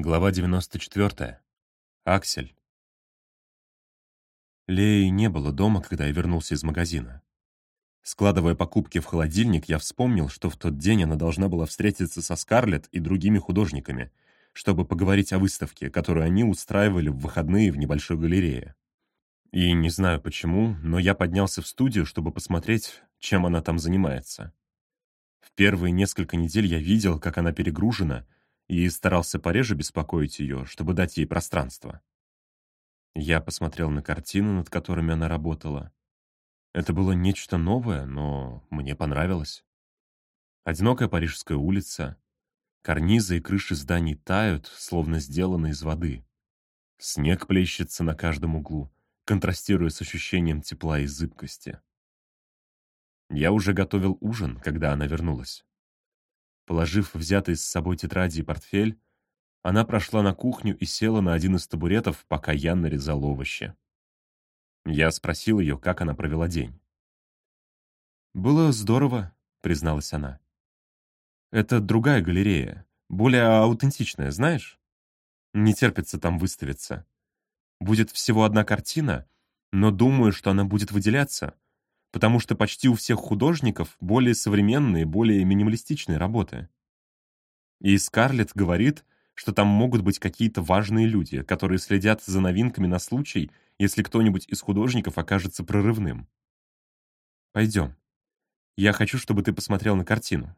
Глава 94. Аксель. Леи не было дома, когда я вернулся из магазина. Складывая покупки в холодильник, я вспомнил, что в тот день она должна была встретиться со Скарлетт и другими художниками, чтобы поговорить о выставке, которую они устраивали в выходные в небольшой галерее. И не знаю почему, но я поднялся в студию, чтобы посмотреть, чем она там занимается. В первые несколько недель я видел, как она перегружена — и старался пореже беспокоить ее, чтобы дать ей пространство. Я посмотрел на картины, над которыми она работала. Это было нечто новое, но мне понравилось. Одинокая парижская улица, карнизы и крыши зданий тают, словно сделаны из воды. Снег плещется на каждом углу, контрастируя с ощущением тепла и зыбкости. Я уже готовил ужин, когда она вернулась. Положив взятый с собой тетради и портфель, она прошла на кухню и села на один из табуретов, пока я нарезал овощи. Я спросил ее, как она провела день. «Было здорово», — призналась она. «Это другая галерея, более аутентичная, знаешь? Не терпится там выставиться. Будет всего одна картина, но думаю, что она будет выделяться, потому что почти у всех художников более современные, более минималистичные работы. И Скарлетт говорит, что там могут быть какие-то важные люди, которые следят за новинками на случай, если кто-нибудь из художников окажется прорывным. Пойдем. Я хочу, чтобы ты посмотрел на картину.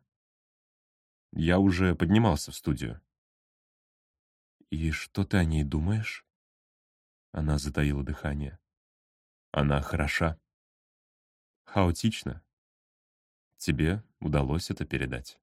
Я уже поднимался в студию. «И что ты о ней думаешь?» Она затаила дыхание. «Она хороша хаотично. Тебе удалось это передать.